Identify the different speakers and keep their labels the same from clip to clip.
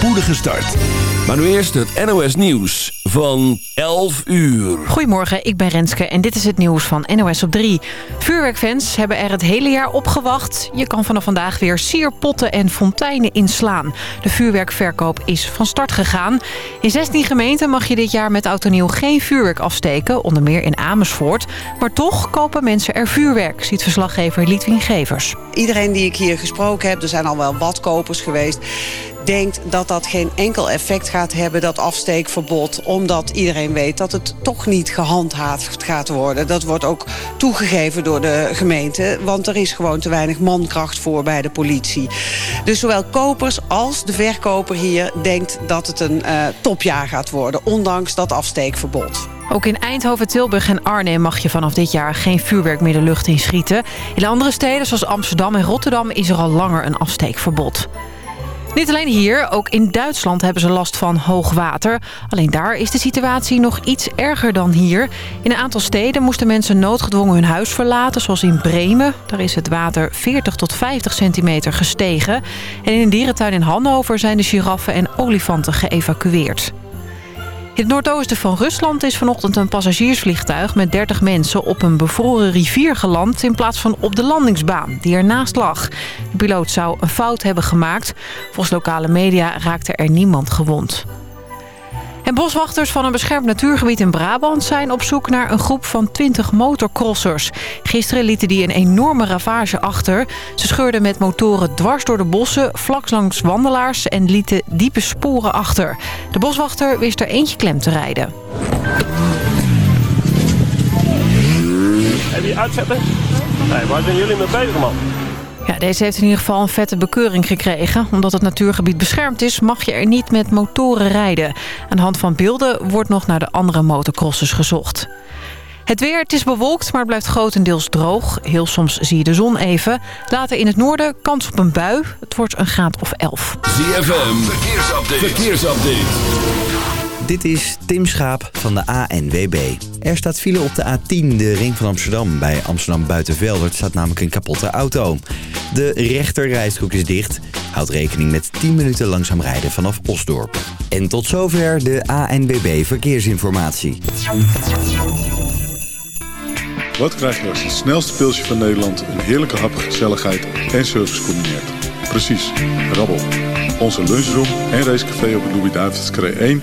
Speaker 1: spoedige start. Maar nu eerst het NOS Nieuws van 11 uur.
Speaker 2: Goedemorgen, ik ben Renske en dit is het nieuws van NOS op 3. Vuurwerkfans hebben er het hele jaar op gewacht. Je kan vanaf vandaag weer sierpotten en fonteinen inslaan. De vuurwerkverkoop is van start gegaan. In 16 gemeenten mag je dit jaar met auto nieuw geen vuurwerk afsteken. Onder meer in Amersfoort. Maar toch kopen mensen er vuurwerk, ziet verslaggever Lietwin Gevers.
Speaker 3: Iedereen die ik hier gesproken heb, er zijn al wel wat kopers geweest denkt dat dat geen enkel effect gaat hebben, dat afsteekverbod. Omdat iedereen weet dat het toch niet gehandhaafd gaat worden. Dat wordt ook toegegeven door de gemeente. Want er is gewoon te weinig mankracht voor bij de politie. Dus zowel kopers als de verkoper hier denkt dat het een uh, topjaar gaat worden. Ondanks dat afsteekverbod.
Speaker 2: Ook in Eindhoven, Tilburg en Arnhem mag je vanaf dit jaar geen vuurwerk meer de lucht in schieten. In andere steden zoals Amsterdam en Rotterdam is er al langer een afsteekverbod. Niet alleen hier, ook in Duitsland hebben ze last van hoog water. Alleen daar is de situatie nog iets erger dan hier. In een aantal steden moesten mensen noodgedwongen hun huis verlaten, zoals in Bremen. Daar is het water 40 tot 50 centimeter gestegen. En in een dierentuin in Hannover zijn de giraffen en olifanten geëvacueerd. In het noordoosten van Rusland is vanochtend een passagiersvliegtuig met 30 mensen op een bevroren rivier geland in plaats van op de landingsbaan die ernaast lag. De piloot zou een fout hebben gemaakt. Volgens lokale media raakte er niemand gewond. Boswachters van een beschermd natuurgebied in Brabant zijn op zoek naar een groep van 20 motorcrossers. Gisteren lieten die een enorme ravage achter. Ze scheurden met motoren dwars door de bossen, vlak langs wandelaars en lieten diepe sporen achter. De boswachter wist er eentje klem te rijden.
Speaker 4: En die uitzetten? Nee, waar zijn jullie mee bezig man?
Speaker 2: Ja, deze heeft in ieder geval een vette bekeuring gekregen. Omdat het natuurgebied beschermd is, mag je er niet met motoren rijden. Aan de hand van beelden wordt nog naar de andere motocrossers gezocht. Het weer, het is bewolkt, maar het blijft grotendeels droog. Heel soms zie je de zon even. Later in het noorden kans op een bui. Het wordt een graad of 11.
Speaker 1: ZFM, verkeersupdate. verkeersupdate.
Speaker 5: Dit is Tim Schaap van de ANWB. Er staat file op de A10, de ring van Amsterdam. Bij Amsterdam Buitenveldert staat namelijk een kapotte auto. De rechterrijstrook is dicht. Houd rekening met 10 minuten langzaam rijden vanaf Osdorp. En tot zover de ANWB Verkeersinformatie.
Speaker 6: Wat krijg je als het snelste pilsje van Nederland... een heerlijke hap, gezelligheid en service combineert? Precies, rabbel. Onze lunchroom en racecafé op de Louis-David's 1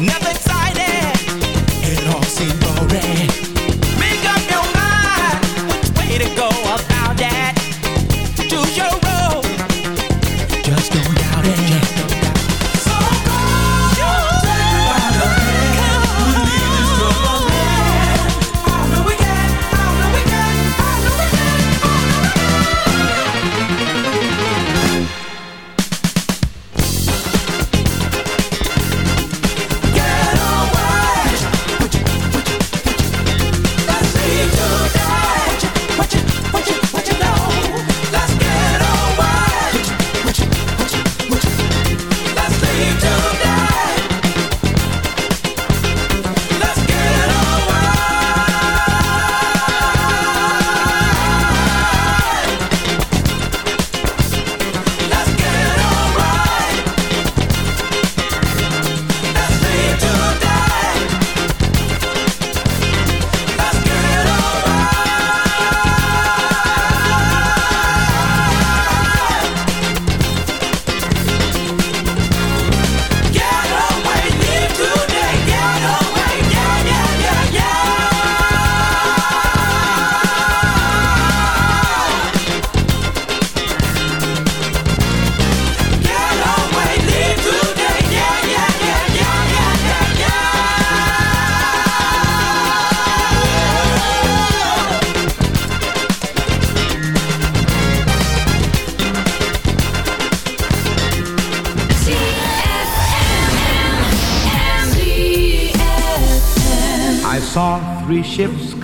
Speaker 7: Never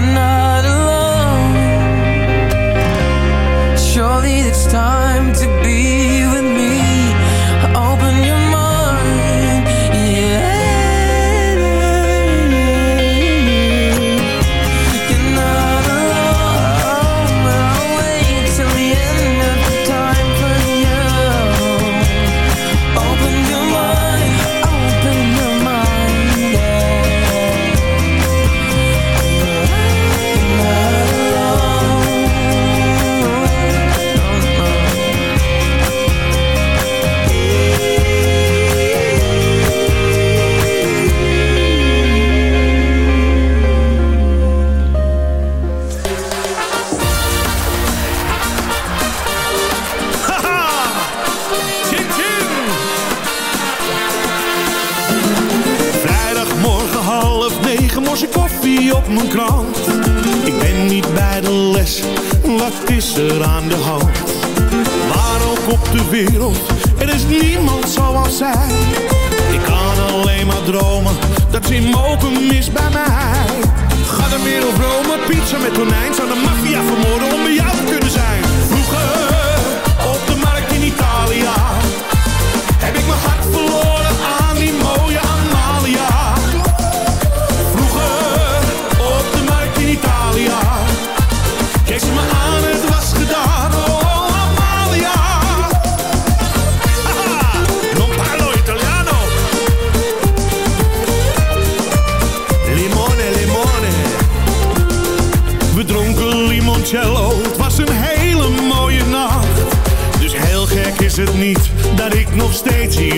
Speaker 8: You're not alone. Surely it's time
Speaker 9: mijn krant. Ik ben niet bij de les, wat is er aan de hand? Waar ook op de wereld, er is niemand zoals zij. Ik kan alleen maar dromen, dat ze mogen mis bij mij. Ga de wereld Rome, pizza met tonijn. Zou de maffia vermoorden om bij jou te kunnen zijn.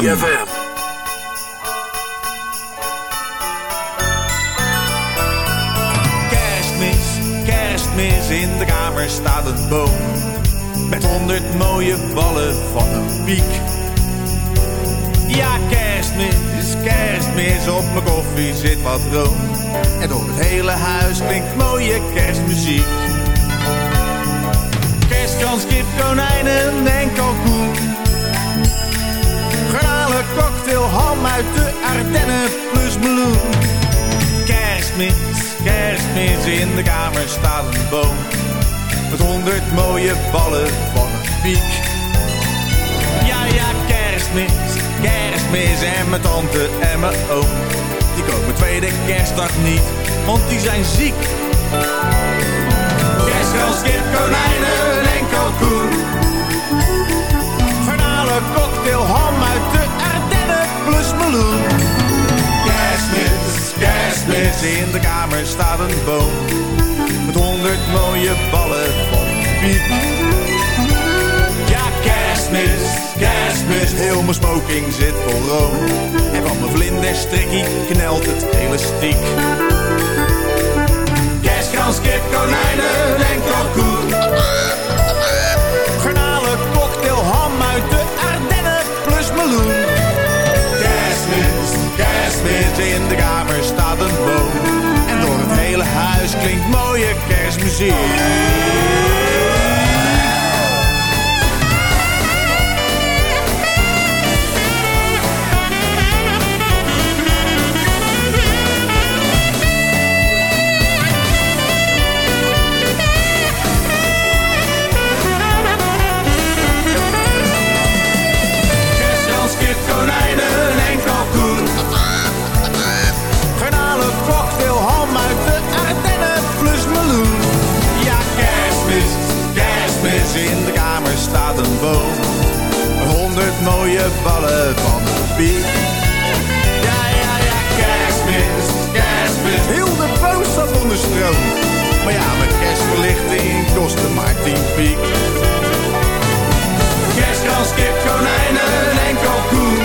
Speaker 10: ZFM.
Speaker 11: Kerstmis, in de kamer staat een boom. Met honderd mooie ballen van piek. Ja, kerstmis, kerstmis,
Speaker 10: heel mijn smoking zit vol room. En van mijn vlinderstrikkie knelt het elastiek. Kerstkans, kip, konijnen en kalkoen. Mooie kerstmuziek. Mooie ballen van de piek. Ja, ja, ja, kerstmis, kerstmis, heel de boom staat onder stroom. Maar ja, mijn kerstverlichting kostte maar tien piek. Kerstkans, kip, konijnen en kalkoen.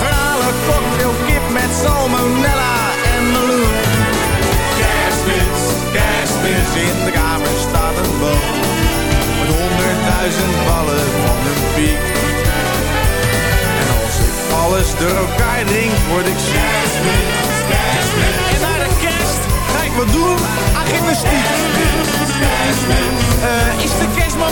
Speaker 10: Garnalen, cocktail, kip met salmonella en meloen. Kerstmis, kerstmis, in de kamer honderdduizend ballen van een piek. En als ik alles door elkaar drink, word ik. Kerstmis, kerstmis. En naar de kerst ga ik wat doen aan gymnastiek. Eh, is de kerstman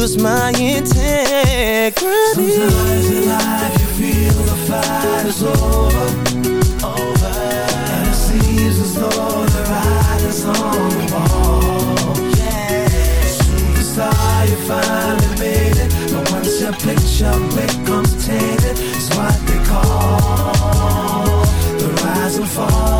Speaker 12: lose my integrity.
Speaker 13: Sometimes in life you feel the fight is over, over, and it seems as though the writing's on the wall. Yeah, superstar, you finally made it, but once your picture becomes tainted, it's what they call the rise and fall.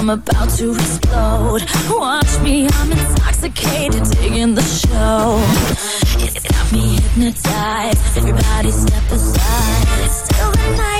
Speaker 14: I'm about to explode. Watch me, I'm intoxicated, digging the show. It's got me hypnotized. Everybody step aside. It's
Speaker 15: still the
Speaker 16: night.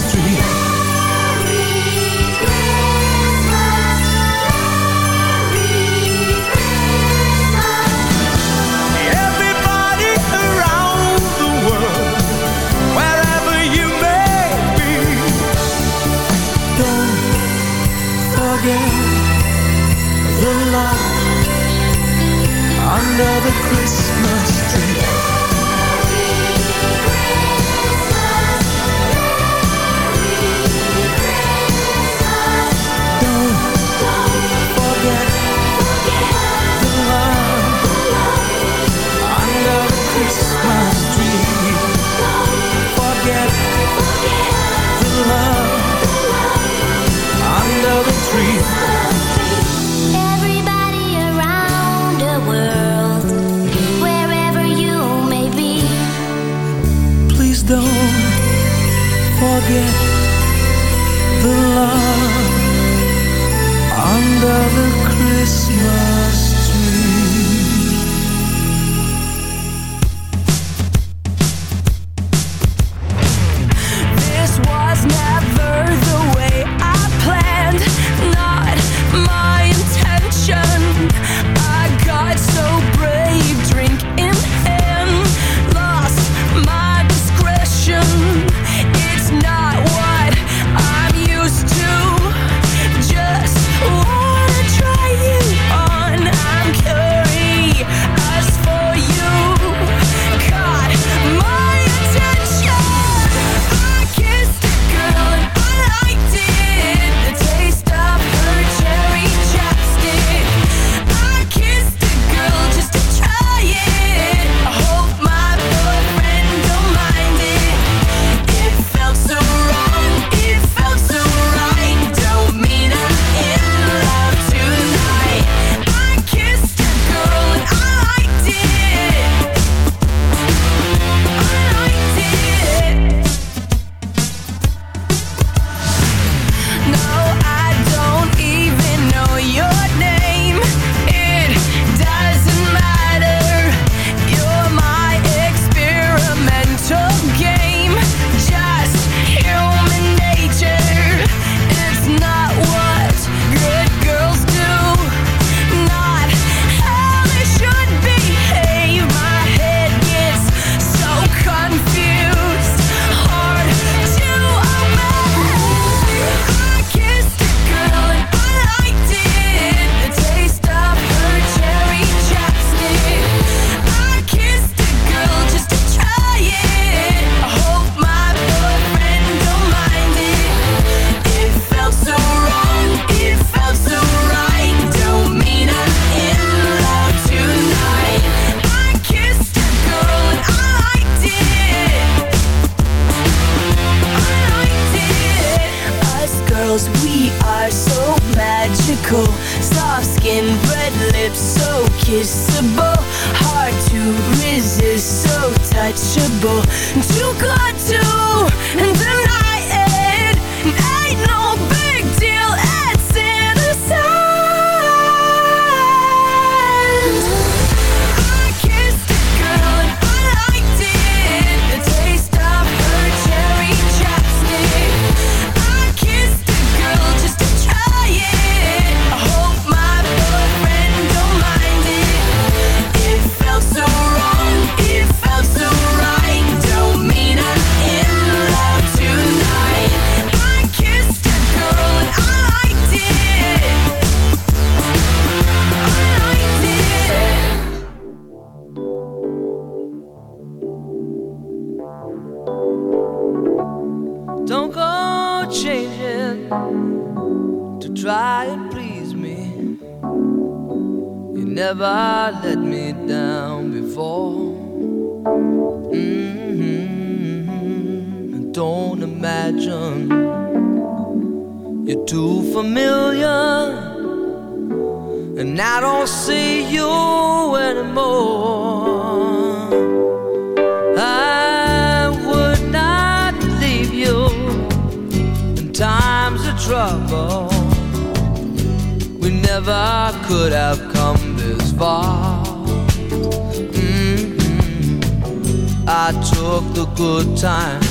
Speaker 16: forget the love under the Christmas tree. forget the love under the Christmas.
Speaker 17: imagine you're too familiar, and I don't see you anymore. I would not leave you in times of trouble. We never could have come this far. Mm -hmm. I took the good times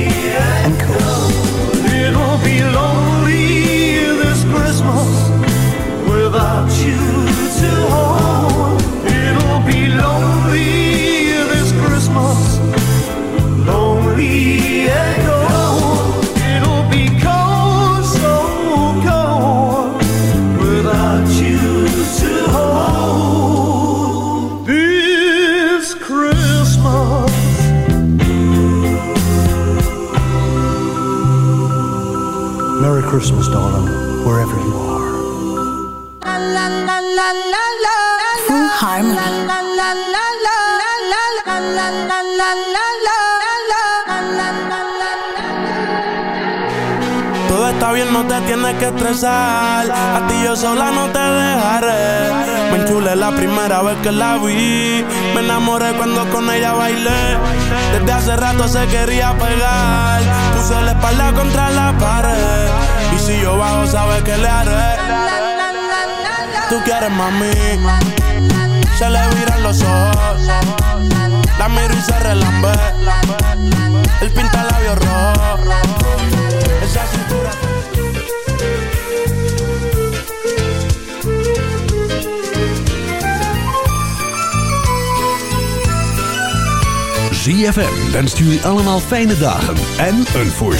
Speaker 18: darling, wherever you are.
Speaker 19: Full harmony.
Speaker 12: Todo está bien, no te tienes que estresar. A ti yo sola no te dejaré. Me enchulé la primera vez que la vi. Me enamoré cuando con ella bailé. Desde hace rato se quería pegar. Puse la espalda contra la pared. Si yo bajo, sabes que le haré. Tú quieres mami. Se le viran los ojos. La miro y se relambe. El pinta labios rojo. Esa cintura.
Speaker 1: ZFM wenst jullie allemaal fijne dagen en een voorspoedig